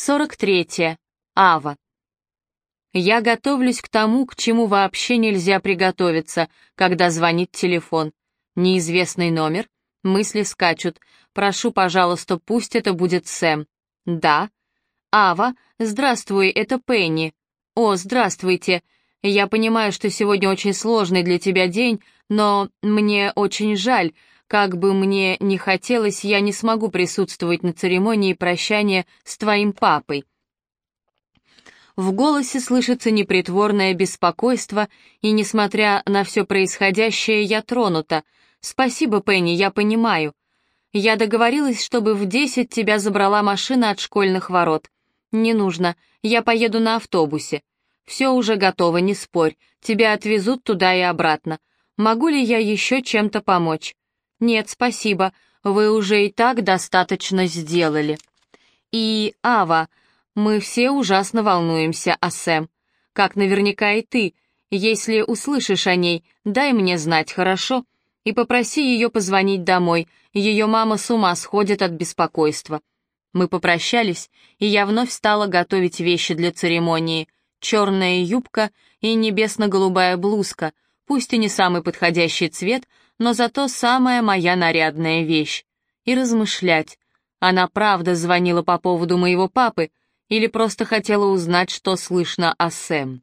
43. Ава. Я готовлюсь к тому, к чему вообще нельзя приготовиться, когда звонит телефон. Неизвестный номер. Мысли скачут. Прошу, пожалуйста, пусть это будет Сэм. Да. Ава, здравствуй, это Пенни. О, здравствуйте. Я понимаю, что сегодня очень сложный для тебя день, но мне очень жаль, как бы мне ни хотелось, я не смогу присутствовать на церемонии прощания с твоим папой. В голосе слышится непритворное беспокойство, и, несмотря на все происходящее, я тронута. Спасибо, Пенни, я понимаю. Я договорилась, чтобы в десять тебя забрала машина от школьных ворот. Не нужно, я поеду на автобусе. Все уже готово, не спорь. Тебя отвезут туда и обратно. Могу ли я еще чем-то помочь? «Нет, спасибо, вы уже и так достаточно сделали». «И, Ава, мы все ужасно волнуемся о Сэм. Как наверняка и ты. Если услышишь о ней, дай мне знать, хорошо? И попроси ее позвонить домой. Ее мама с ума сходит от беспокойства». Мы попрощались, и я вновь стала готовить вещи для церемонии. Черная юбка и небесно-голубая блузка, пусть и не самый подходящий цвет, но зато самая моя нарядная вещь. И размышлять, она правда звонила по поводу моего папы или просто хотела узнать, что слышно о Сэм.